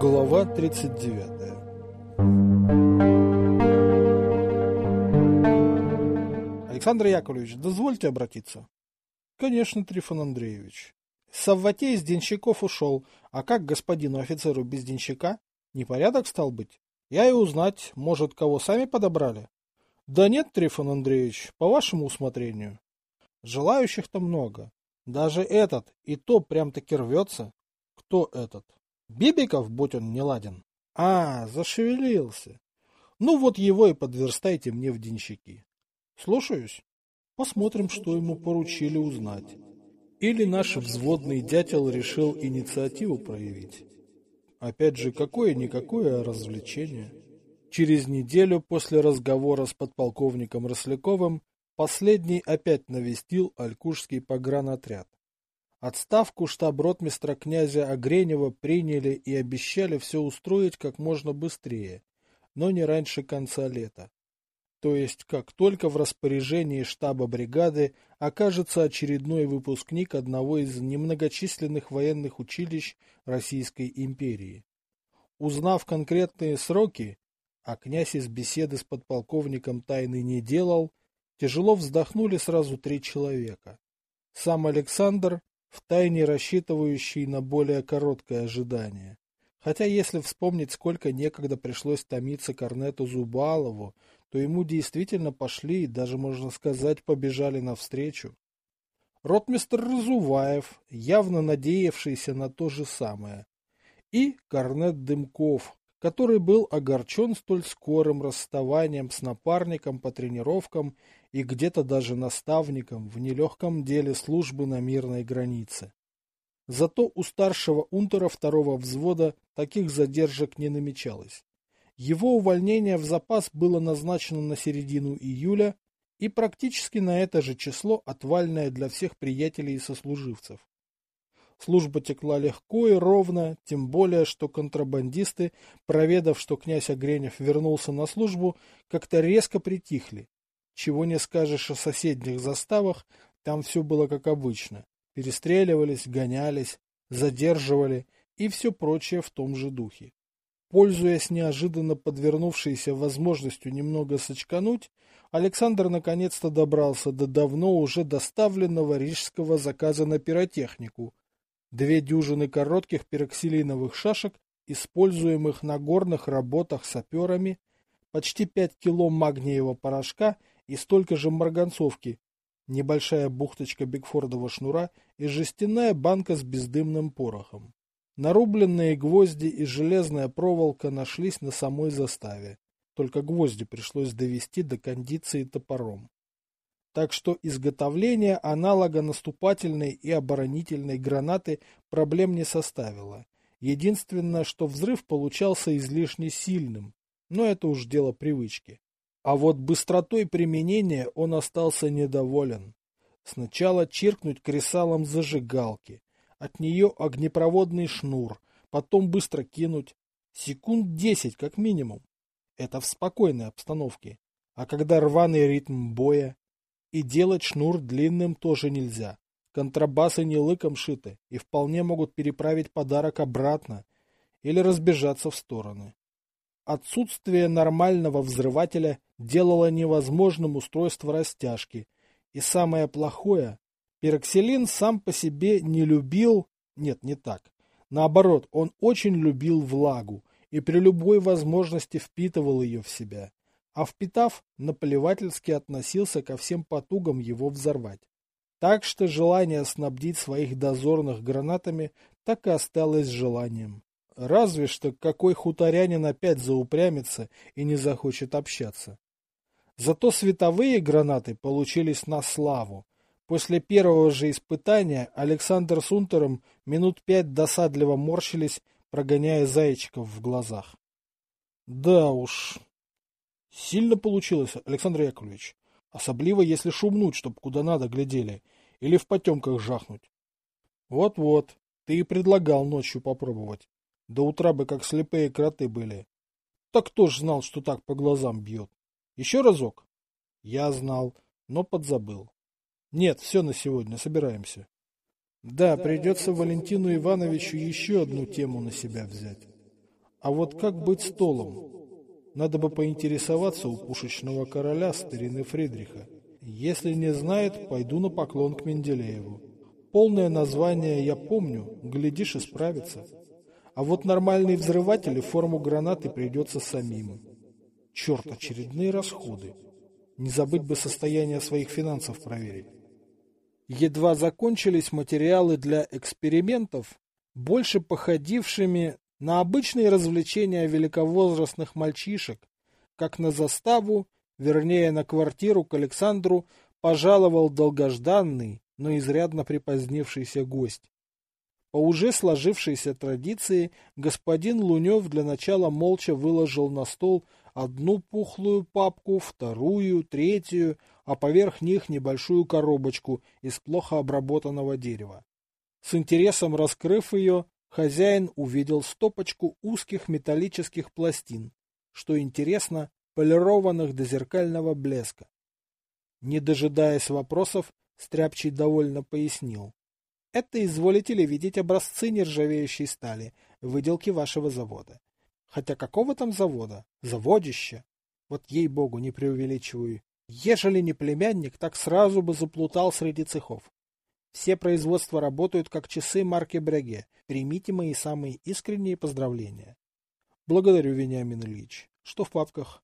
Глава 39 Александр Яковлевич, дозвольте обратиться. Конечно, Трифон Андреевич. Савватей из денщиков ушел, а как господину офицеру без денщика? Непорядок стал быть? Я и узнать, может, кого сами подобрали? Да нет, Трифон Андреевич, по вашему усмотрению. Желающих-то много. Даже этот, и то прям-таки рвется. Кто этот? Бибиков, будь он не ладен. А, зашевелился. Ну вот его и подверстайте мне в денщики. Слушаюсь. Посмотрим, что ему поручили узнать. Или наш взводный дятел решил инициативу проявить. Опять же, какое-никакое развлечение. Через неделю после разговора с подполковником Росляковым последний опять навестил Алькушский погранотряд. Отставку штаб-ротмистра князя Огренева приняли и обещали все устроить как можно быстрее, но не раньше конца лета. То есть, как только в распоряжении штаба бригады окажется очередной выпускник одного из немногочисленных военных училищ Российской империи. Узнав конкретные сроки, а князь из беседы с подполковником тайны не делал, тяжело вздохнули сразу три человека. Сам Александр, втайне рассчитывающий на более короткое ожидание. Хотя если вспомнить, сколько некогда пришлось томиться Корнету Зубалову, то ему действительно пошли и даже, можно сказать, побежали навстречу. Ротмистр Разуваев, явно надеявшийся на то же самое. И Корнет Дымков, который был огорчен столь скорым расставанием с напарником по тренировкам и где-то даже наставником в нелегком деле службы на мирной границе. Зато у старшего унтера второго взвода таких задержек не намечалось. Его увольнение в запас было назначено на середину июля и практически на это же число отвальное для всех приятелей и сослуживцев. Служба текла легко и ровно, тем более, что контрабандисты, проведав, что князь Огренев вернулся на службу, как-то резко притихли. Чего не скажешь о соседних заставах, там все было как обычно. Перестреливались, гонялись, задерживали и все прочее в том же духе. Пользуясь неожиданно подвернувшейся возможностью немного сочкануть, Александр наконец-то добрался до давно уже доставленного рижского заказа на пиротехнику. Две дюжины коротких пероксилиновых шашек, используемых на горных работах саперами, почти пять кило магниевого порошка и столько же марганцовки, небольшая бухточка Бигфордова шнура и жестяная банка с бездымным порохом. Нарубленные гвозди и железная проволока нашлись на самой заставе. Только гвозди пришлось довести до кондиции топором. Так что изготовление аналога наступательной и оборонительной гранаты проблем не составило. Единственное, что взрыв получался излишне сильным, но это уж дело привычки. А вот быстротой применения он остался недоволен. Сначала чиркнуть кресалом зажигалки, от нее огнепроводный шнур, потом быстро кинуть. Секунд десять как минимум. Это в спокойной обстановке. А когда рваный ритм боя? И делать шнур длинным тоже нельзя. Контрабасы не лыком шиты и вполне могут переправить подарок обратно или разбежаться в стороны. Отсутствие нормального взрывателя делало невозможным устройство растяжки. И самое плохое, пероксилин сам по себе не любил... Нет, не так. Наоборот, он очень любил влагу и при любой возможности впитывал ее в себя. А впитав, наплевательски относился ко всем потугам его взорвать. Так что желание снабдить своих дозорных гранатами так и осталось желанием. Разве что какой хуторянин опять заупрямится и не захочет общаться. Зато световые гранаты получились на славу. После первого же испытания Александр с Унтером минут пять досадливо морщились, прогоняя зайчиков в глазах. Да уж, сильно получилось, Александр Яковлевич. Особливо, если шумнуть, чтоб куда надо глядели, или в потемках жахнуть. Вот-вот, ты и предлагал ночью попробовать. До утра бы как слепые кроты были. Так кто ж знал, что так по глазам бьет? Еще разок? Я знал, но подзабыл. Нет, все на сегодня, собираемся. Да, придется Валентину Ивановичу еще одну тему на себя взять. А вот как быть столом? Надо бы поинтересоваться у пушечного короля старины Фридриха. Если не знает, пойду на поклон к Менделееву. Полное название я помню, глядишь и справится. А вот нормальные взрыватели форму гранаты придется самим. Черт, очередные расходы. Не забыть бы состояние своих финансов проверить. Едва закончились материалы для экспериментов, больше походившими на обычные развлечения великовозрастных мальчишек, как на заставу, вернее на квартиру к Александру, пожаловал долгожданный, но изрядно припозднившийся гость. По уже сложившейся традиции господин Лунев для начала молча выложил на стол одну пухлую папку, вторую, третью, а поверх них небольшую коробочку из плохо обработанного дерева. С интересом раскрыв ее, хозяин увидел стопочку узких металлических пластин, что интересно, полированных до зеркального блеска. Не дожидаясь вопросов, Стряпчий довольно пояснил. Это изволите ли видеть образцы нержавеющей стали, выделки вашего завода. Хотя какого там завода? Заводище. Вот ей-богу, не преувеличиваю. Ежели не племянник, так сразу бы заплутал среди цехов. Все производства работают как часы марки Бреге. Примите мои самые искренние поздравления. Благодарю, Вениамин Ильич. Что в папках?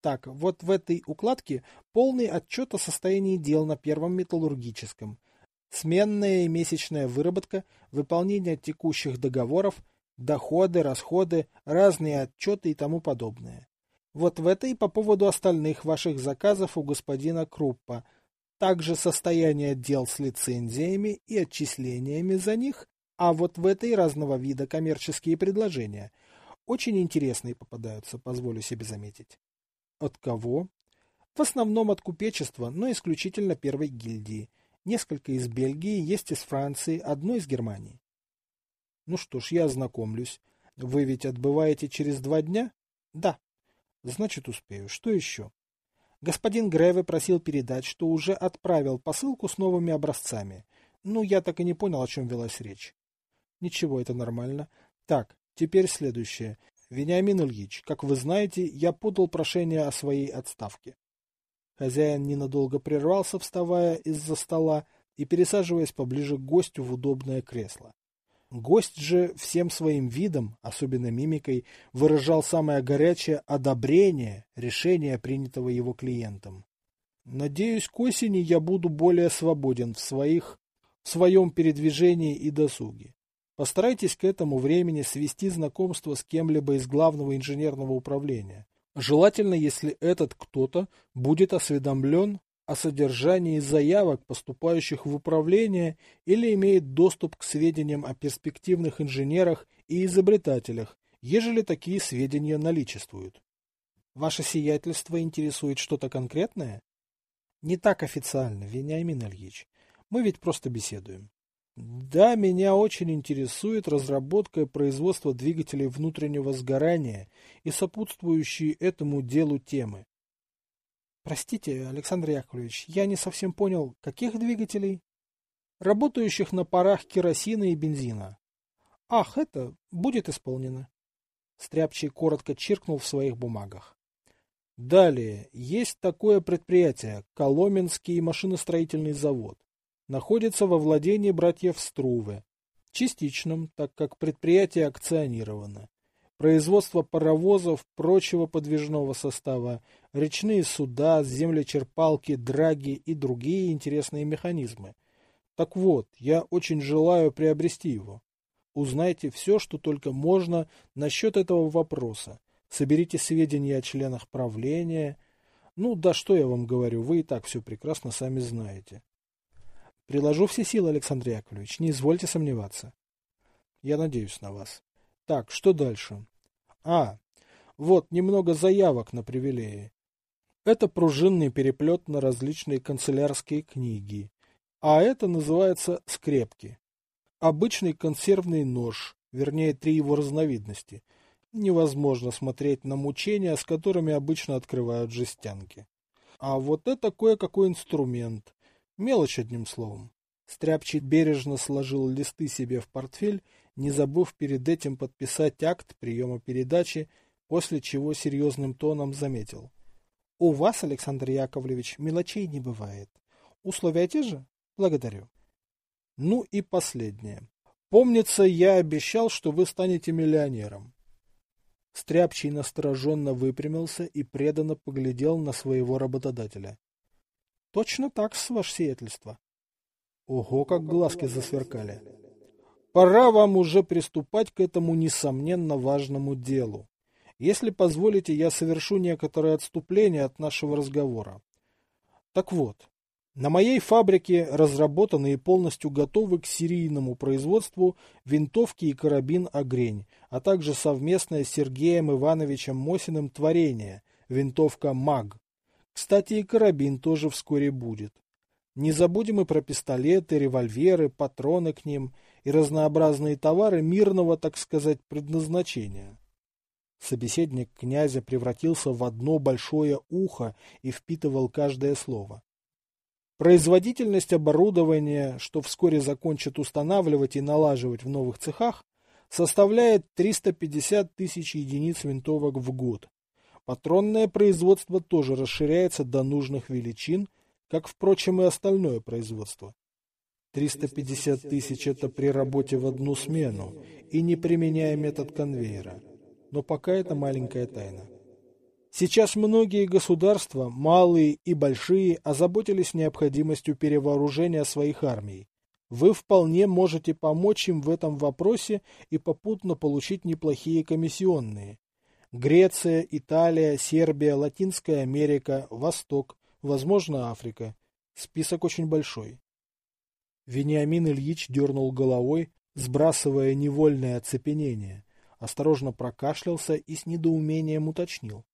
Так, вот в этой укладке полный отчет о состоянии дел на первом металлургическом. Сменная и месячная выработка, выполнение текущих договоров, доходы, расходы, разные отчеты и тому подобное. Вот в этой по поводу остальных ваших заказов у господина Круппа – также состояние дел с лицензиями и отчислениями за них, а вот в этой разного вида коммерческие предложения. Очень интересные попадаются, позволю себе заметить. От кого? В основном от купечества, но исключительно первой гильдии. Несколько из Бельгии, есть из Франции, одно из Германии. Ну что ж, я ознакомлюсь. Вы ведь отбываете через два дня? Да. Значит, успею. Что еще? Господин Греве просил передать, что уже отправил посылку с новыми образцами. Ну, я так и не понял, о чем велась речь. Ничего, это нормально. Так, теперь следующее. Вениамин Ильич, как вы знаете, я подал прошение о своей отставке. Хозяин ненадолго прервался, вставая из-за стола и пересаживаясь поближе к гостю в удобное кресло. Гость же всем своим видом, особенно мимикой, выражал самое горячее одобрение решения, принятого его клиентом. Надеюсь, к осени я буду более свободен в своих в своем передвижении и досуге. Постарайтесь к этому времени свести знакомство с кем-либо из главного инженерного управления. Желательно, если этот кто-то будет осведомлен о содержании заявок, поступающих в управление, или имеет доступ к сведениям о перспективных инженерах и изобретателях, ежели такие сведения наличествуют. Ваше сиятельство интересует что-то конкретное? Не так официально, Вениамин Ильич. Мы ведь просто беседуем. Да, меня очень интересует разработка и производство двигателей внутреннего сгорания и сопутствующие этому делу темы. Простите, Александр Яковлевич, я не совсем понял, каких двигателей? Работающих на парах керосина и бензина. Ах, это будет исполнено. Стряпчий коротко чиркнул в своих бумагах. Далее, есть такое предприятие, Коломенский машиностроительный завод. Находится во владении братьев Струве. Частичном, так как предприятие акционировано производство паровозов, прочего подвижного состава, речные суда, землечерпалки, драги и другие интересные механизмы. Так вот, я очень желаю приобрести его. Узнайте все, что только можно насчет этого вопроса. Соберите сведения о членах правления. Ну, да что я вам говорю, вы и так все прекрасно сами знаете. Приложу все силы, Александр Яковлевич, не извольте сомневаться. Я надеюсь на вас. Так, что дальше? А, вот немного заявок на привилеи. Это пружинный переплет на различные канцелярские книги. А это называется скрепки. Обычный консервный нож, вернее три его разновидности. Невозможно смотреть на мучения, с которыми обычно открывают жестянки. А вот это кое-какой инструмент. Мелочь одним словом. Стряпчий бережно сложил листы себе в портфель не забыв перед этим подписать акт приема передачи, после чего серьезным тоном заметил. У вас, Александр Яковлевич, мелочей не бывает. Условия те же? Благодарю. Ну и последнее. Помнится, я обещал, что вы станете миллионером. Стряпчий настороженно выпрямился и преданно поглядел на своего работодателя. — Точно так, с ваше сиятельство. Ого, как глазки засверкали. Пора вам уже приступать к этому несомненно важному делу. Если позволите, я совершу некоторое отступление от нашего разговора. Так вот, на моей фабрике разработаны и полностью готовы к серийному производству винтовки и карабин «Огрень», а также совместное с Сергеем Ивановичем Мосиным творение «Винтовка МАГ». Кстати, и карабин тоже вскоре будет. Не забудем и про пистолеты, револьверы, патроны к ним и разнообразные товары мирного, так сказать, предназначения. Собеседник князя превратился в одно большое ухо и впитывал каждое слово. Производительность оборудования, что вскоре закончат устанавливать и налаживать в новых цехах, составляет 350 тысяч единиц винтовок в год. Патронное производство тоже расширяется до нужных величин, как, впрочем, и остальное производство. 350 тысяч – это при работе в одну смену и не применяя метод конвейера. Но пока это маленькая тайна. Сейчас многие государства, малые и большие, озаботились необходимостью перевооружения своих армий. Вы вполне можете помочь им в этом вопросе и попутно получить неплохие комиссионные. Греция, Италия, Сербия, Латинская Америка, Восток, возможно, Африка. Список очень большой. Вениамин Ильич дернул головой, сбрасывая невольное оцепенение, осторожно прокашлялся и с недоумением уточнил.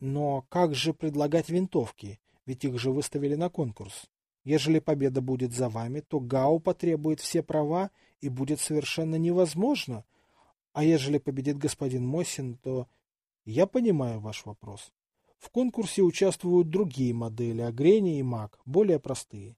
Но как же предлагать винтовки? Ведь их же выставили на конкурс. Ежели победа будет за вами, то ГАУ потребует все права и будет совершенно невозможно. А ежели победит господин Мосин, то... Я понимаю ваш вопрос. В конкурсе участвуют другие модели Агрени и МАК, более простые.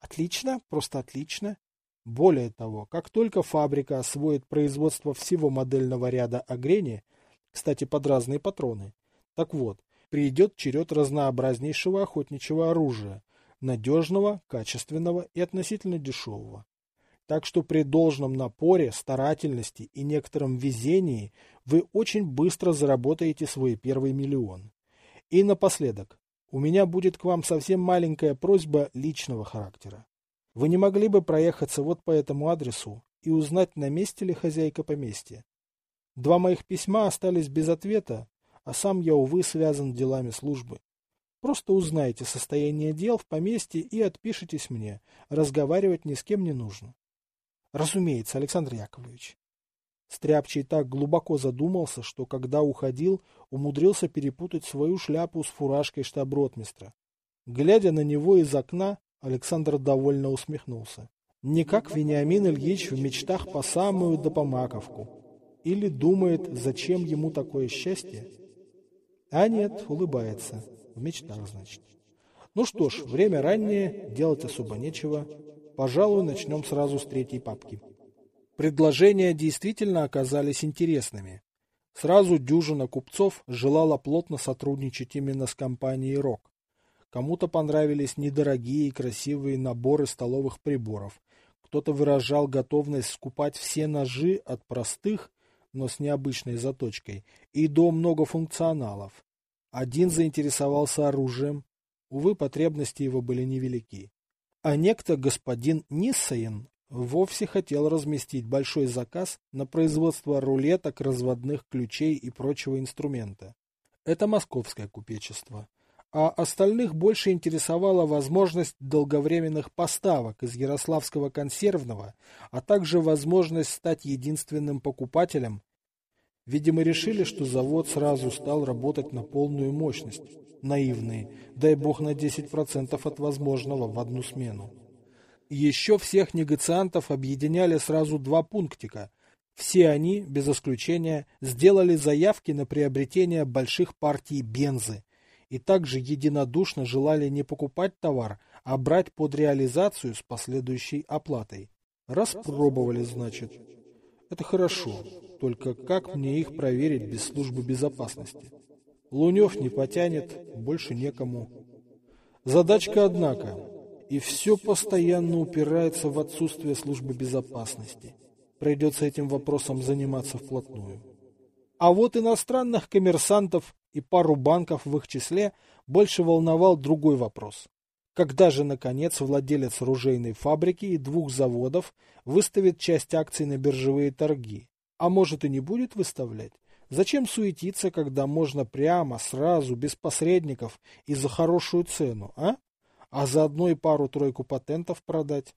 Отлично, просто отлично. Более того, как только фабрика освоит производство всего модельного ряда Агрени, кстати, под разные патроны, так вот, придет черед разнообразнейшего охотничьего оружия, надежного, качественного и относительно дешевого. Так что при должном напоре, старательности и некотором везении вы очень быстро заработаете свой первый миллион. И напоследок, у меня будет к вам совсем маленькая просьба личного характера. Вы не могли бы проехаться вот по этому адресу и узнать, на месте ли хозяйка поместья? Два моих письма остались без ответа, а сам я, увы, связан делами службы. Просто узнайте состояние дел в поместье и отпишитесь мне. Разговаривать ни с кем не нужно. Разумеется, Александр Яковлевич. Стряпчий так глубоко задумался, что, когда уходил, умудрился перепутать свою шляпу с фуражкой штаб-ротмистра. Глядя на него из окна, Александр довольно усмехнулся. Не как Вениамин Ильич в мечтах по самую да по. Или думает, зачем ему такое счастье? А нет, улыбается. В мечтах, значит. Ну что ж, время раннее, делать особо нечего. Пожалуй, начнем сразу с третьей папки. Предложения действительно оказались интересными. Сразу дюжина купцов желала плотно сотрудничать именно с компанией «Рок». Кому-то понравились недорогие и красивые наборы столовых приборов. Кто-то выражал готовность скупать все ножи от простых но с необычной заточкой, и до многофункционалов. Один заинтересовался оружием, увы, потребности его были невелики. А некто господин Ниссаин вовсе хотел разместить большой заказ на производство рулеток, разводных ключей и прочего инструмента. Это московское купечество а остальных больше интересовала возможность долговременных поставок из Ярославского консервного, а также возможность стать единственным покупателем. Видимо, решили, что завод сразу стал работать на полную мощность. Наивные, дай бог на 10% от возможного в одну смену. Еще всех негациантов объединяли сразу два пунктика. Все они, без исключения, сделали заявки на приобретение больших партий бензы, и также единодушно желали не покупать товар, а брать под реализацию с последующей оплатой. Распробовали, значит. Это хорошо, только как мне их проверить без службы безопасности? Лунев не потянет, больше некому. Задачка, однако, и все постоянно упирается в отсутствие службы безопасности. Придется этим вопросом заниматься вплотную. А вот иностранных коммерсантов и пару банков в их числе больше волновал другой вопрос. Когда же, наконец, владелец оружейной фабрики и двух заводов выставит часть акций на биржевые торги? А может и не будет выставлять? Зачем суетиться, когда можно прямо, сразу, без посредников и за хорошую цену, а? А заодно и пару-тройку патентов продать?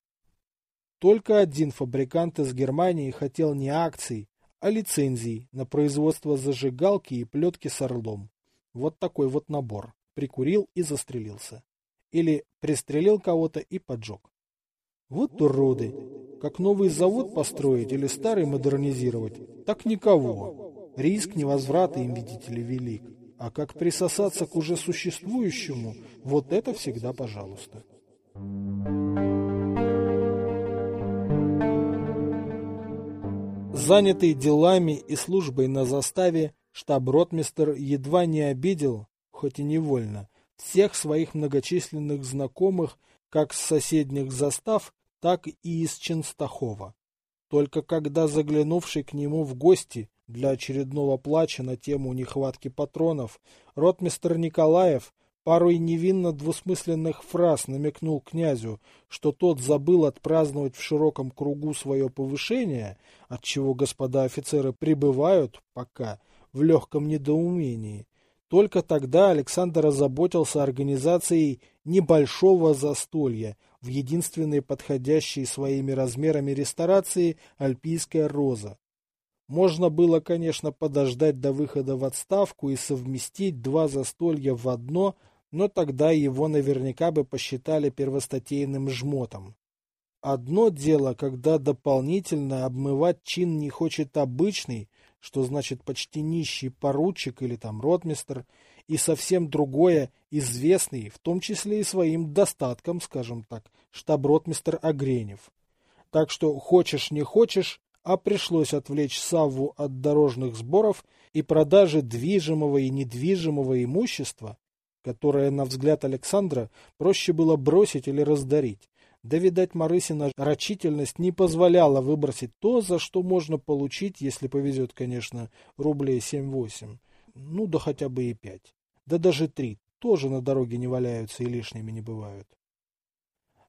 Только один фабрикант из Германии хотел не акций, а лицензий на производство зажигалки и плетки с орлом. Вот такой вот набор. Прикурил и застрелился. Или пристрелил кого-то и поджег. Вот уроды. Как новый завод построить или старый модернизировать, так никого. Риск невозврата им, видите ли, велик. А как присосаться к уже существующему, вот это всегда пожалуйста. Занятый делами и службой на заставе, штаб-ротмистер едва не обидел, хоть и невольно, всех своих многочисленных знакомых как с соседних застав, так и из Ченстахова. Только когда заглянувший к нему в гости для очередного плача на тему нехватки патронов, ротмистр Николаев парой невинно двусмысленных фраз намекнул князю, что тот забыл отпраздновать в широком кругу свое повышение, от чего господа офицеры пребывают пока в легком недоумении. Только тогда Александр озаботился организацией небольшого застолья в единственной подходящей своими размерами ресторации «Альпийская роза». Можно было, конечно, подождать до выхода в отставку и совместить два застолья в одно, но тогда его наверняка бы посчитали первостатейным жмотом. Одно дело, когда дополнительно обмывать чин не хочет обычный, что значит почти нищий поручик или там ротмистр, и совсем другое, известный, в том числе и своим достатком, скажем так, штаб-ротмистр Огренев. Так что хочешь не хочешь, а пришлось отвлечь Савву от дорожных сборов и продажи движимого и недвижимого имущества, которое, на взгляд Александра, проще было бросить или раздарить. Да, видать, Марысина рачительность не позволяла выбросить то, за что можно получить, если повезет, конечно, рублей семь-восемь. Ну, да хотя бы и пять да даже три, тоже на дороге не валяются и лишними не бывают.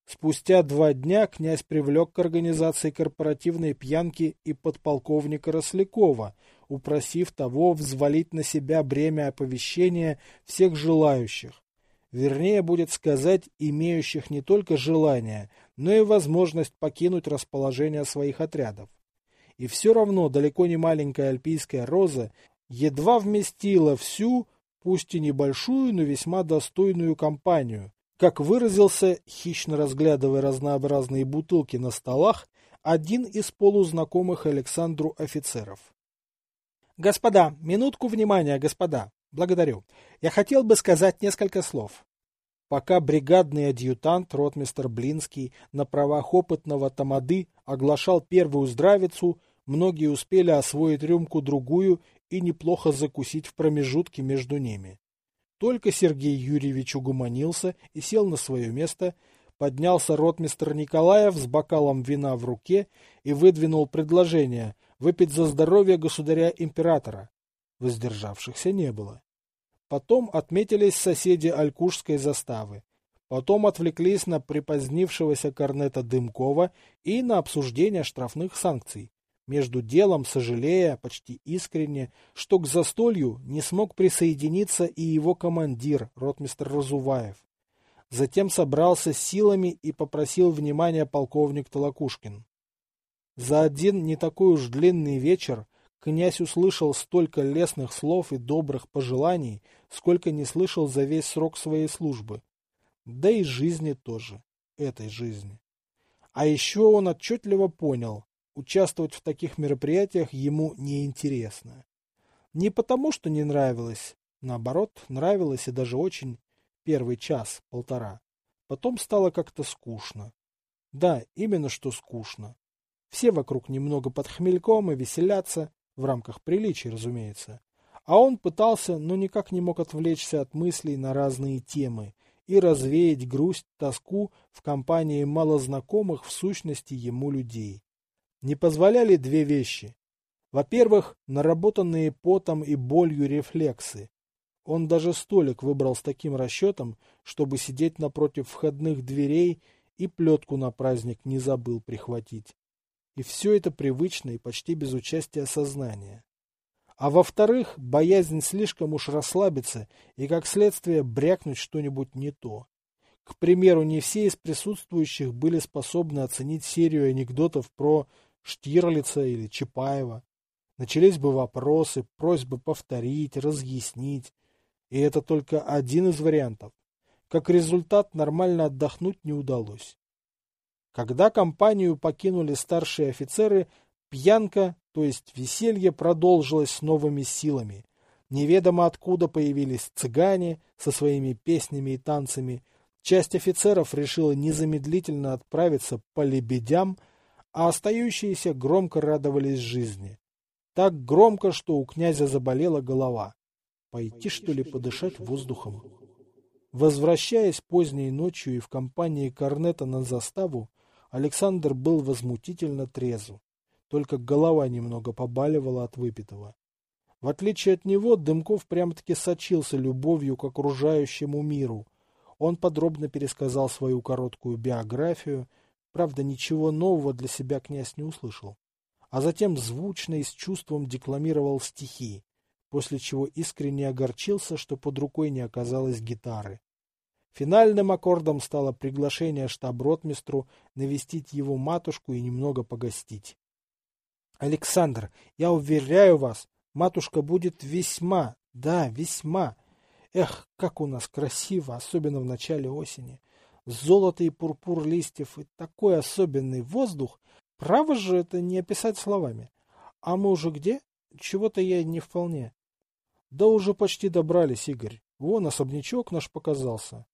Спустя два дня князь привлек к организации корпоративной пьянки и подполковника Рослякова, упросив того взвалить на себя бремя оповещения всех желающих. Вернее, будет сказать, имеющих не только желание, но и возможность покинуть расположение своих отрядов. И все равно далеко не маленькая альпийская роза едва вместила всю, пусть и небольшую, но весьма достойную компанию. Как выразился, хищно разглядывая разнообразные бутылки на столах, один из полузнакомых Александру офицеров. «Господа, минутку внимания, господа. Благодарю. Я хотел бы сказать несколько слов. Пока бригадный адъютант, ротмистер Блинский, на правах опытного тамады оглашал первую здравицу, многие успели освоить рюмку-другую и неплохо закусить в промежутке между ними. Только Сергей Юрьевич угуманился и сел на свое место, поднялся ротмистр Николаев с бокалом вина в руке и выдвинул предложение выпить за здоровье государя-императора. Воздержавшихся не было. Потом отметились соседи Алькушской заставы. Потом отвлеклись на припозднившегося корнета Дымкова и на обсуждение штрафных санкций между делом сожалея почти искренне, что к застолью не смог присоединиться и его командир, ротмистр Разуваев. Затем собрался с силами и попросил внимания полковник Толокушкин. За один не такой уж длинный вечер князь услышал столько лестных слов и добрых пожеланий, сколько не слышал за весь срок своей службы. Да и жизни тоже, этой жизни. А еще он отчетливо понял, участвовать в таких мероприятиях ему неинтересно. Не потому, что не нравилось, наоборот, нравилось и даже очень первый час, полтора. Потом стало как-то скучно. Да, именно что скучно. Все вокруг немного под хмельком и веселятся, в рамках приличий, разумеется. А он пытался, но никак не мог отвлечься от мыслей на разные темы и развеять грусть, тоску в компании малознакомых в сущности ему людей. Не позволяли две вещи. Во-первых, наработанные потом и болью рефлексы. Он даже столик выбрал с таким расчетом, чтобы сидеть напротив входных дверей и плетку на праздник не забыл прихватить. И все это привычно и почти без участия сознания. А во-вторых, боязнь слишком уж расслабиться и, как следствие, брякнуть что-нибудь не то. К примеру, не все из присутствующих были способны оценить серию анекдотов про Штирлица или Чапаева. Начались бы вопросы, просьбы повторить, разъяснить. И это только один из вариантов. Как результат, нормально отдохнуть не удалось. Когда компанию покинули старшие офицеры, пьянка, то есть веселье, продолжилось с новыми силами. Неведомо откуда появились цыгане со своими песнями и танцами. Часть офицеров решила незамедлительно отправиться по лебедям, а остающиеся громко радовались жизни. Так громко, что у князя заболела голова. Пойти, что ли, подышать воздухом? Возвращаясь поздней ночью и в компании Корнета на заставу, Александр был возмутительно трезв. Только голова немного побаливала от выпитого. В отличие от него, Дымков прямо-таки сочился любовью к окружающему миру. Он подробно пересказал свою короткую биографию, правда, ничего нового для себя князь не услышал. А затем звучно и с чувством декламировал стихи, после чего искренне огорчился, что под рукой не оказалось гитары. Финальным аккордом стало приглашение штаб-ротмистру навестить его матушку и немного погостить. Александр, я уверяю вас, матушка будет весьма, да, весьма. Эх, как у нас красиво, особенно в начале осени. Золото и пурпур листьев и такой особенный воздух. Право же это не описать словами. А мы уже где? Чего-то я не вполне. Да уже почти добрались, Игорь. Вон особнячок наш показался.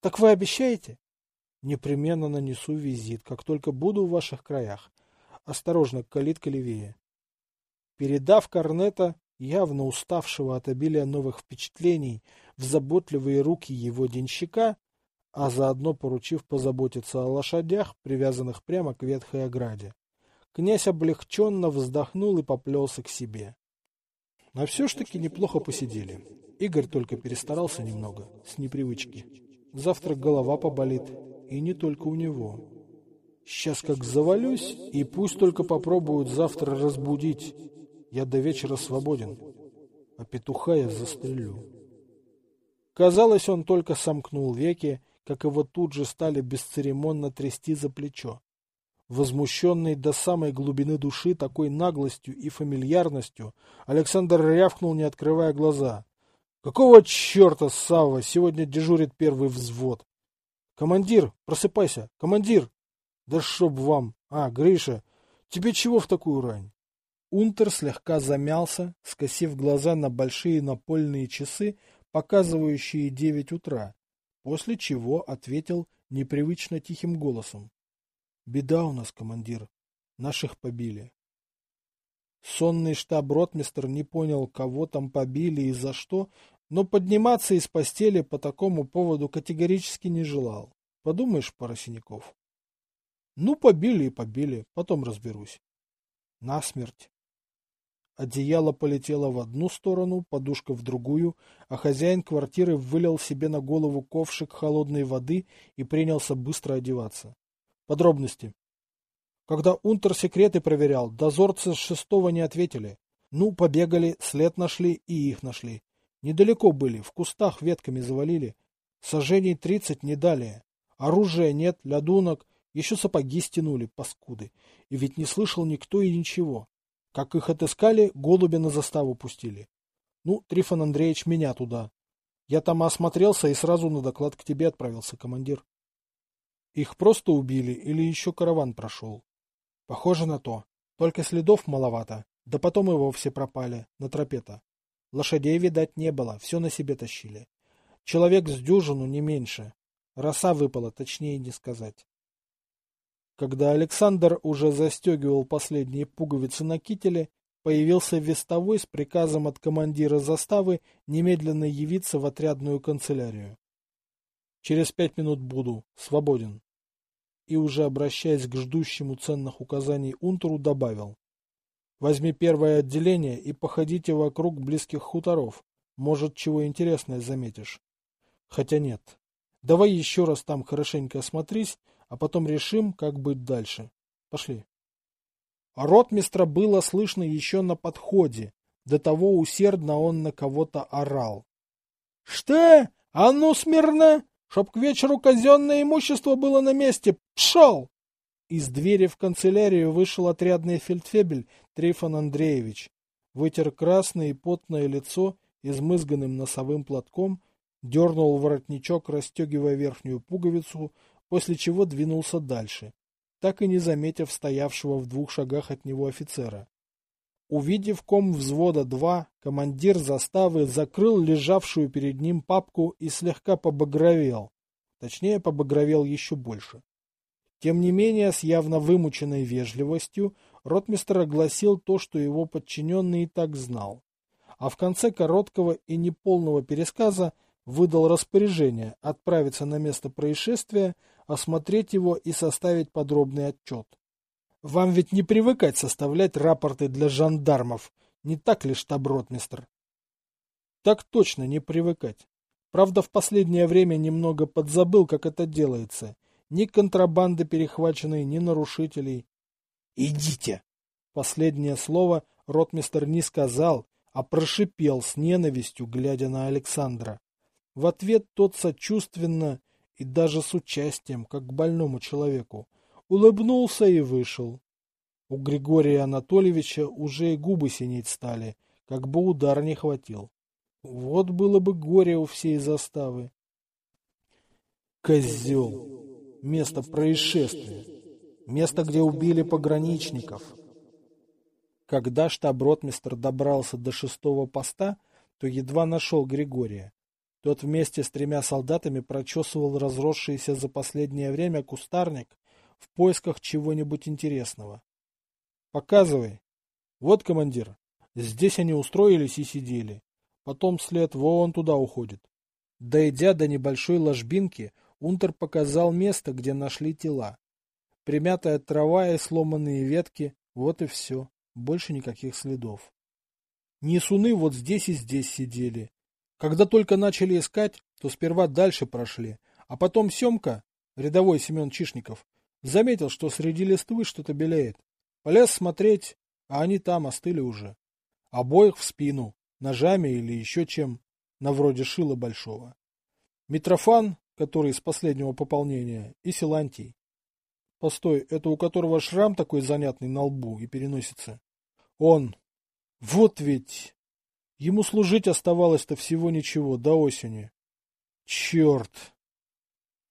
Так вы обещаете? Непременно нанесу визит, как только буду в ваших краях. Осторожно, калитка левее. Передав корнета, явно уставшего от обилия новых впечатлений, в заботливые руки его денщика, а заодно поручив позаботиться о лошадях, привязанных прямо к ветхой ограде, князь облегченно вздохнул и поплелся к себе. А все ж таки неплохо посидели. Игорь только перестарался немного, с непривычки. Завтра голова поболит, и не только у него. Сейчас как завалюсь, и пусть только попробуют завтра разбудить. Я до вечера свободен, а петуха я застрелю. Казалось, он только сомкнул веки, как его тут же стали бесцеремонно трясти за плечо. Возмущенный до самой глубины души такой наглостью и фамильярностью, Александр рявкнул, не открывая глаза. Какого черта, Савва, сегодня дежурит первый взвод? Командир, просыпайся, командир! Да чтоб вам! А, Гриша, тебе чего в такую рань? Унтер слегка замялся, скосив глаза на большие напольные часы, показывающие девять утра, после чего ответил непривычно тихим голосом. Беда у нас, командир. Наших побили. Сонный штаб-ротмистр не понял, кого там побили и за что, но подниматься из постели по такому поводу категорически не желал. Подумаешь, Поросиняков. Ну, побили и побили, потом разберусь. Насмерть. Одеяло полетело в одну сторону, подушка в другую, а хозяин квартиры вылил себе на голову ковшик холодной воды и принялся быстро одеваться. Подробности. Когда Унтер секреты проверял, дозорцы с шестого не ответили. Ну, побегали, след нашли и их нашли. Недалеко были, в кустах ветками завалили. Сожжений тридцать не далее. Оружия нет, лядунок, еще сапоги стянули, паскуды. И ведь не слышал никто и ничего. Как их отыскали, голубя на заставу пустили. Ну, Трифон Андреевич, меня туда. Я там осмотрелся и сразу на доклад к тебе отправился, командир. Их просто убили или еще караван прошел? Похоже на то. Только следов маловато. Да потом и вовсе пропали, на тропе-то. Лошадей, видать, не было, все на себе тащили. Человек с дюжину, не меньше. Роса выпала, точнее не сказать. Когда Александр уже застегивал последние пуговицы на кителе, появился вестовой с приказом от командира заставы немедленно явиться в отрядную канцелярию. Через пять минут буду. Свободен. И уже обращаясь к ждущему ценных указаний Унтеру, добавил. Возьми первое отделение и походите вокруг близких хуторов. Может, чего интересное заметишь. Хотя нет. Давай еще раз там хорошенько осмотрись, а потом решим, как быть дальше. Пошли. Ротмистра было слышно еще на подходе. До того усердно он на кого-то орал. — Что? А ну смирно! Чтоб к вечеру казенное имущество было на месте! Пшел! Из двери в канцелярию вышел отрядный фельдфебель Трифон Андреевич. Вытер красное и потное лицо измызганным носовым платком, дернул воротничок, расстегивая верхнюю пуговицу, после чего двинулся дальше, так и не заметив стоявшего в двух шагах от него офицера. Увидев ком взвода 2, командир заставы закрыл лежавшую перед ним папку и слегка побагровел. Точнее, побагровел еще больше. Тем не менее, с явно вымученной вежливостью, ротмистр огласил то, что его подчиненный и так знал. А в конце короткого и неполного пересказа выдал распоряжение отправиться на место происшествия, осмотреть его и составить подробный отчет. Вам ведь не привыкать составлять рапорты для жандармов, не так ли, штаб-ротмистр? Так точно, не привыкать. Правда, в последнее время немного подзабыл, как это делается. Ни контрабанды перехваченной, ни нарушителей. Идите! Последнее слово ротмистр не сказал, а прошипел с ненавистью, глядя на Александра. В ответ тот сочувственно и даже с участием, как к больному человеку, улыбнулся и вышел. У Григория Анатольевича уже и губы синеть стали, как бы удар не хватил. Вот было бы горе у всей заставы. Козел. Место происшествия. Место, где убили пограничников. Когда штаб-ротмистр добрался до шестого поста, то едва нашел Григория. Тот вместе с тремя солдатами прочесывал разросшийся за последнее время кустарник в поисках чего-нибудь интересного. «Показывай!» «Вот, командир, здесь они устроились и сидели. Потом след вон туда уходит». Дойдя до небольшой ложбинки, Унтер показал место, где нашли тела. Примятая трава и сломанные ветки — вот и все. Больше никаких следов. Несуны вот здесь и здесь сидели. Когда только начали искать, то сперва дальше прошли, а потом Семка, рядовой Семен Чишников, заметил, что среди листвы что-то белеет. Полез смотреть, а они там остыли уже. Обоих в спину, ножами или еще чем, на вроде шила большого. Митрофан, который из последнего пополнения, и Силантий. Постой, это у которого шрам такой занятный на лбу и переносится? Он. Вот ведь... Ему служить оставалось-то всего ничего, до осени. Черт!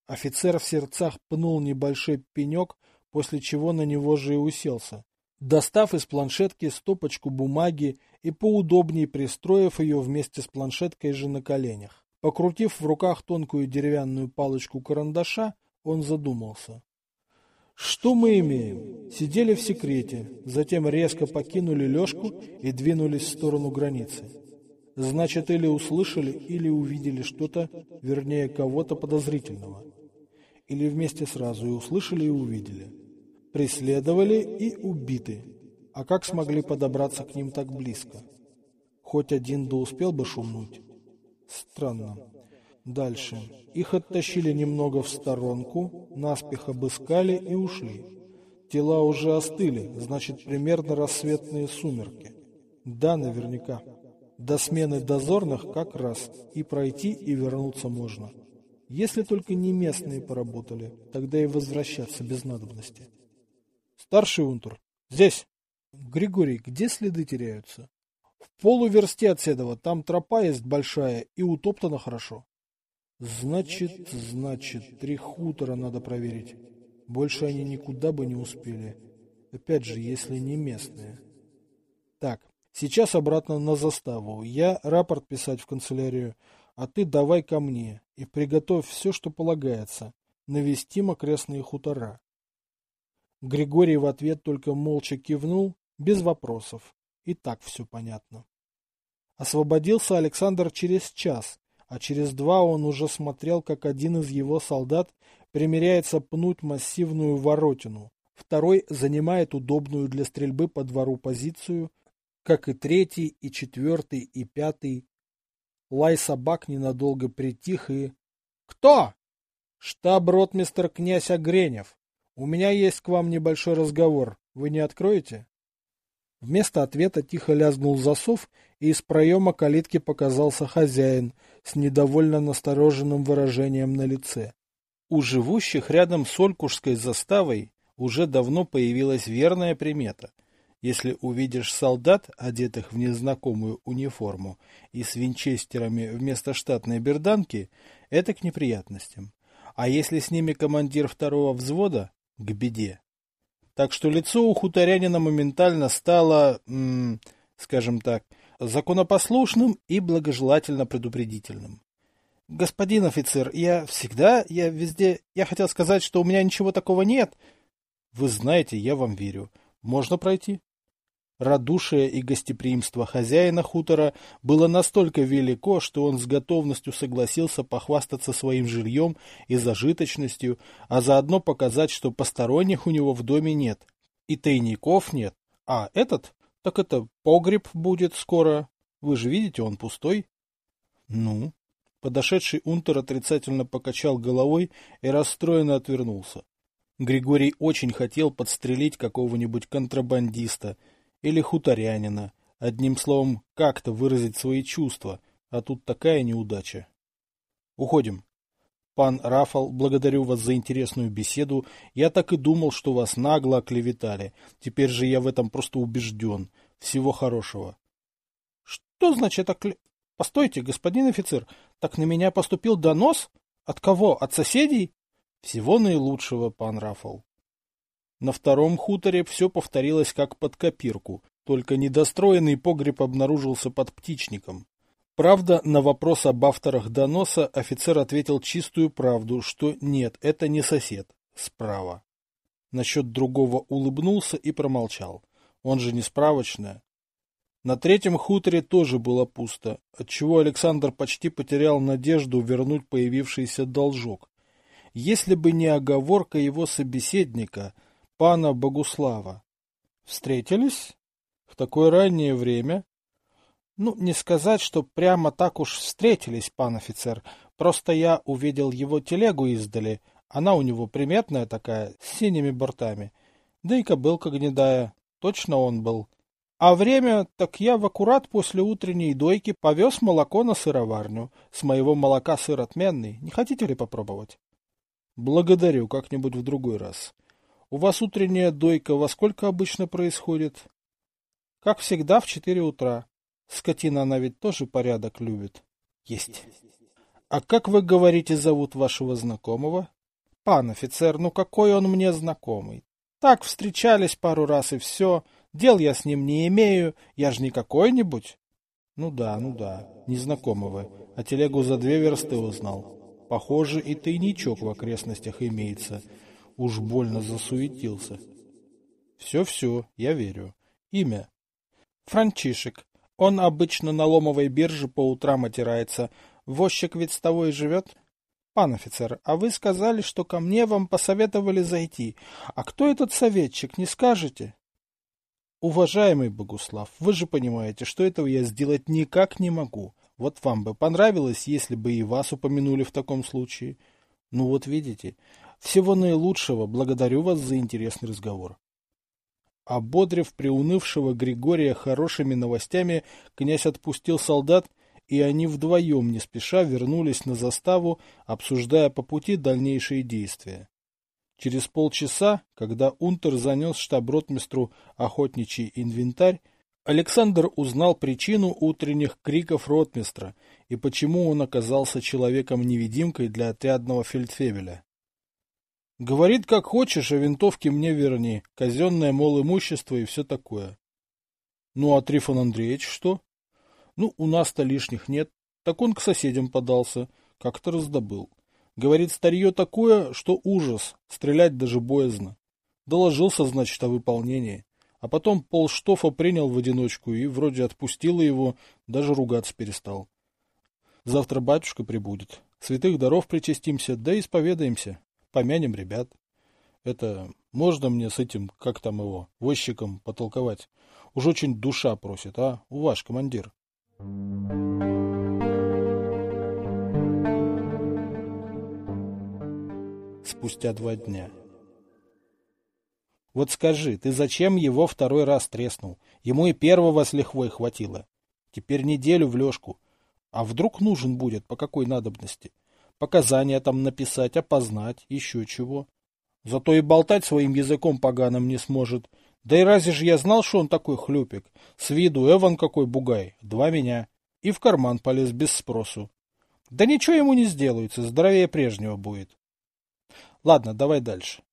Офицер в сердцах пнул небольшой пенек, после чего на него же и уселся. Достав из планшетки стопочку бумаги и поудобнее пристроив ее вместе с планшеткой же на коленях. Покрутив в руках тонкую деревянную палочку карандаша, он задумался. Что мы имеем? Сидели в секрете, затем резко покинули Лешку и двинулись в сторону границы. Значит, или услышали, или увидели что-то, вернее, кого-то подозрительного. Или вместе сразу и услышали, и увидели. Преследовали и убиты. А как смогли подобраться к ним так близко? Хоть один да успел бы шумнуть. Странно. Дальше. Их оттащили немного в сторонку, наспех обыскали и ушли. Тела уже остыли, значит, примерно рассветные сумерки. Да, наверняка. До смены дозорных как раз. И пройти, и вернуться можно. Если только не местные поработали, тогда и возвращаться без надобности. Старший унтер. Здесь. Григорий, где следы теряются? В полуверсте от Седова. Там тропа есть большая и утоптана хорошо. Значит, значит, три хутора надо проверить. Больше они никуда бы не успели. Опять же, если не местные. Так, сейчас обратно на заставу. Я рапорт писать в канцелярию, а ты давай ко мне и приготовь все, что полагается. Навестим окрестные хутора. Григорий в ответ только молча кивнул, без вопросов. И так все понятно. Освободился Александр через час, а через два он уже смотрел, как один из его солдат примеряется пнуть массивную воротину, второй занимает удобную для стрельбы по двору позицию, как и третий, и четвертый, и пятый. Лай собак ненадолго притих и... «Кто?» «Штаб-ротмистер князь Огренев. У меня есть к вам небольшой разговор. Вы не откроете?» Вместо ответа тихо лязгнул засов, и из проема калитки показался хозяин с недовольно настороженным выражением на лице. У живущих рядом с Олькушской заставой уже давно появилась верная примета. Если увидишь солдат, одетых в незнакомую униформу и с винчестерами вместо штатной берданки, это к неприятностям. А если с ними командир второго взвода, к беде. Так что лицо у хуторянина моментально стало, м скажем так, законопослушным и благожелательно предупредительным. Господин офицер, я всегда, я везде, я хотел сказать, что у меня ничего такого нет. Вы знаете, я вам верю. Можно пройти? Радушие и гостеприимство хозяина хутора было настолько велико, что он с готовностью согласился похвастаться своим жильем и зажиточностью, а заодно показать, что посторонних у него в доме нет. И тайников нет. А этот? Так это погреб будет скоро. Вы же видите, он пустой. Ну? Подошедший унтер отрицательно покачал головой и расстроенно отвернулся. Григорий очень хотел подстрелить какого-нибудь контрабандиста — или хуторянина, одним словом, как-то выразить свои чувства, а тут такая неудача. Уходим. Пан Рафал, благодарю вас за интересную беседу. Я так и думал, что вас нагло оклеветали. Теперь же я в этом просто убежден. Всего хорошего. Что значит окле... Постойте, господин офицер, так на меня поступил донос? От кого? От соседей? Всего наилучшего, пан Рафал. На втором хуторе все повторилось как под копирку, только недостроенный погреб обнаружился под птичником. Правда, на вопрос об авторах доноса офицер ответил чистую правду, что нет, это не сосед, справа. Насчет другого улыбнулся и промолчал. Он же не справочная. На третьем хуторе тоже было пусто, отчего Александр почти потерял надежду вернуть появившийся должок. Если бы не оговорка его собеседника — пана Богуслава. Встретились? В такое раннее время? Ну, не сказать, что прямо так уж встретились, пан офицер. Просто я увидел его телегу издали. Она у него приметная такая, с синими бортами. Да и кобылка гнедая. Точно он был. А время, так я в аккурат после утренней дойки повез молоко на сыроварню. С моего молока сыр отменный. Не хотите ли попробовать? Благодарю, как-нибудь в другой раз. У вас утренняя дойка во сколько обычно происходит? Как всегда, в четыре утра. Скотина она ведь тоже порядок любит. Есть. А как вы говорите, зовут вашего знакомого? Пан офицер, ну какой он мне знакомый? Так, встречались пару раз и все. Дел я с ним не имею, я же не какой-нибудь. Ну да, ну да, незнакомого. А телегу за две версты узнал. Похоже, и тайничок в окрестностях имеется. Уж больно засуетился. Все-все, я верю. Имя? Франчишек. Он обычно на ломовой бирже по утрам отирается. Возчик ведь с того и живет? Пан офицер, а вы сказали, что ко мне вам посоветовали зайти. А кто этот советчик, не скажете? Уважаемый Богуслав, вы же понимаете, что этого я сделать никак не могу. Вот вам бы понравилось, если бы и вас упомянули в таком случае. Ну вот видите, всего наилучшего, благодарю вас за интересный разговор. Ободрив приунывшего Григория хорошими новостями, князь отпустил солдат, и они вдвоем не спеша вернулись на заставу, обсуждая по пути дальнейшие действия. Через полчаса, когда Унтер занес штаб-ротмистру охотничий инвентарь, Александр узнал причину утренних криков ротмистра и почему он оказался человеком-невидимкой для отрядного фельдфебеля. Говорит, как хочешь, а винтовки мне верни. Казенное, мол, имущество и все такое. Ну, а Трифон Андреевич что? Ну, у нас-то лишних нет. Так он к соседям подался. Как-то раздобыл. Говорит, старье такое, что ужас. Стрелять даже боязно. Доложился, значит, о выполнении. А потом полштофа принял в одиночку и вроде отпустила его, даже ругаться перестал. Завтра батюшка прибудет. Святых даров причастимся, да исповедаемся. Помянем ребят. Это можно мне с этим, как там его, возчиком потолковать? Уж очень душа просит, а? У ваш командир. Спустя два дня. Вот скажи, ты зачем его второй раз треснул? Ему и первого с лихвой хватило. Теперь неделю в лёжку. А вдруг нужен будет, по какой надобности? Показания там написать, опознать, еще чего. Зато и болтать своим языком поганым не сможет. Да и разве же я знал, что он такой хлюпик? С виду Эван какой бугай, два меня. И в карман полез без спросу. Да ничего ему не сделается, здоровее прежнего будет. Ладно, давай дальше.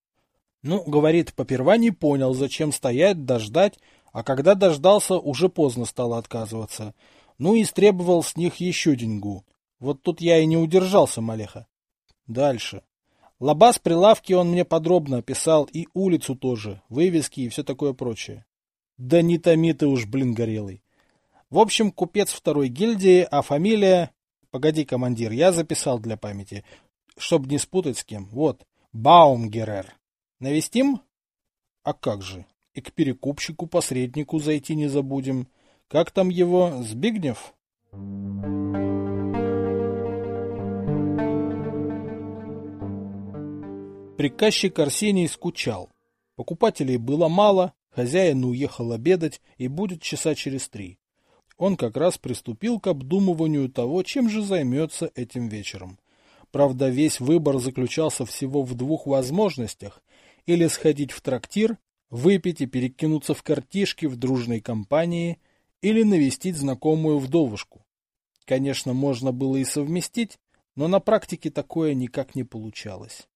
Ну, говорит, поперва не понял, зачем стоять, дождать, а когда дождался, уже поздно стало отказываться. Ну и истребовал с них еще деньгу. Вот тут я и не удержался, Малеха. Дальше. Лоба с прилавки он мне подробно описал, и улицу тоже, вывески и все такое прочее. Да не томи ты уж, блин, горелый. В общем, купец второй гильдии, а фамилия... Погоди, командир, я записал для памяти, чтобы не спутать с кем. Вот, Баумгерер. Навестим? А как же? И к перекупщику-посреднику зайти не забудем. Как там его, Збигнев? Приказчик Арсений скучал. Покупателей было мало, хозяин уехал обедать и будет часа через три. Он как раз приступил к обдумыванию того, чем же займется этим вечером. Правда, весь выбор заключался всего в двух возможностях – или сходить в трактир, выпить и перекинуться в картишки в дружной компании, или навестить знакомую вдовушку. Конечно, можно было и совместить, но на практике такое никак не получалось.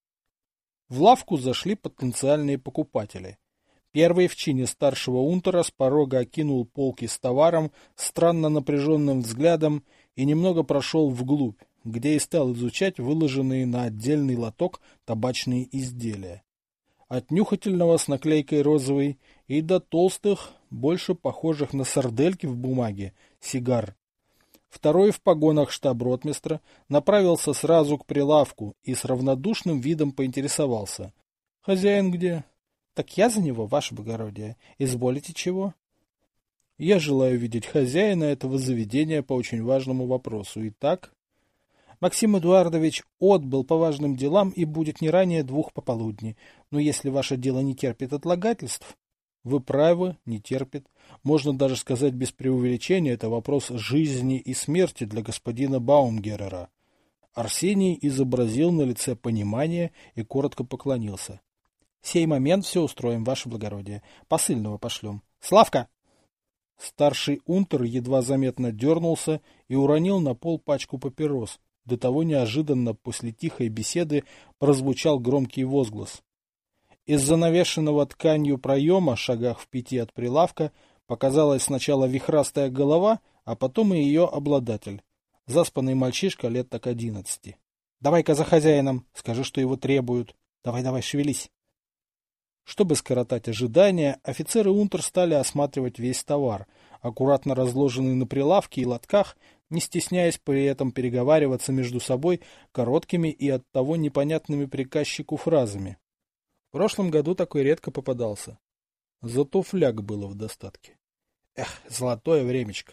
В лавку зашли потенциальные покупатели. Первый в чине старшего унтера с порога окинул полки с товаром странно напряженным взглядом и немного прошел вглубь, где и стал изучать выложенные на отдельный лоток табачные изделия от нюхательного с наклейкой розовый и до толстых, больше похожих на сардельки в бумаге, сигар. Второй в погонах штаб-ротмистра направился сразу к прилавку и с равнодушным видом поинтересовался. — Хозяин где? — Так я за него, ваше благородие. Изволите чего? — Я желаю видеть хозяина этого заведения по очень важному вопросу. Итак... Максим Эдуардович отбыл по важным делам и будет не ранее двух пополудни. Но если ваше дело не терпит отлагательств... Вы правы, не терпит. Можно даже сказать без преувеличения, это вопрос жизни и смерти для господина Баумгерера. Арсений изобразил на лице понимание и коротко поклонился. — Сей момент все устроим, ваше благородие. Посыльного пошлем. — Славка! Старший унтер едва заметно дернулся и уронил на пол пачку папирос, до того неожиданно после тихой беседы прозвучал громкий возглас. Из занавешенного тканью проема, шагах в пяти от прилавка, показалась сначала вихрастая голова, а потом и ее обладатель. Заспанный мальчишка лет так одиннадцати. — Давай-ка за хозяином, скажи, что его требуют. Давай-давай, шевелись. Чтобы скоротать ожидания, офицеры Унтер стали осматривать весь товар, аккуратно разложенный на прилавке и лотках, не стесняясь при этом переговариваться между собой короткими и оттого непонятными приказчику фразами. В прошлом году такой редко попадался. Зато фляг было в достатке. Эх, золотое времечко.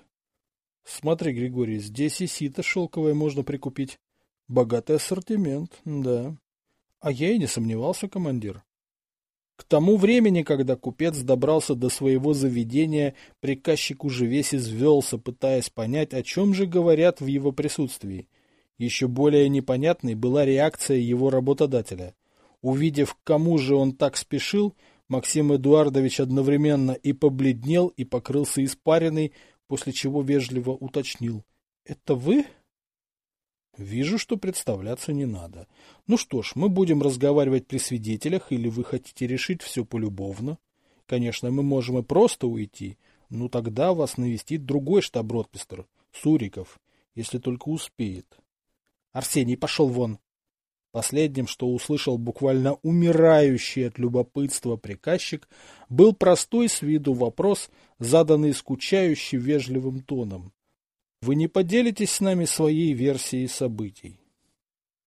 Смотри, Григорий, здесь и сито шелковое можно прикупить. Богатый ассортимент, да. А я и не сомневался, командир. К тому времени, когда купец добрался до своего заведения, приказчик уже весь извелся, пытаясь понять, о чем же говорят в его присутствии. Еще более непонятной была реакция его работодателя. Увидев, к кому же он так спешил, Максим Эдуардович одновременно и побледнел, и покрылся испариной, после чего вежливо уточнил. — Это вы? Вижу, что представляться не надо. Ну что ж, мы будем разговаривать при свидетелях, или вы хотите решить все полюбовно? Конечно, мы можем и просто уйти, но тогда вас навестит другой штаб-ротмистр, Суриков, если только успеет. Арсений, пошел вон. Последним, что услышал буквально умирающий от любопытства приказчик, был простой с виду вопрос, заданный скучающе вежливым тоном. «Вы не поделитесь с нами своей версией событий?»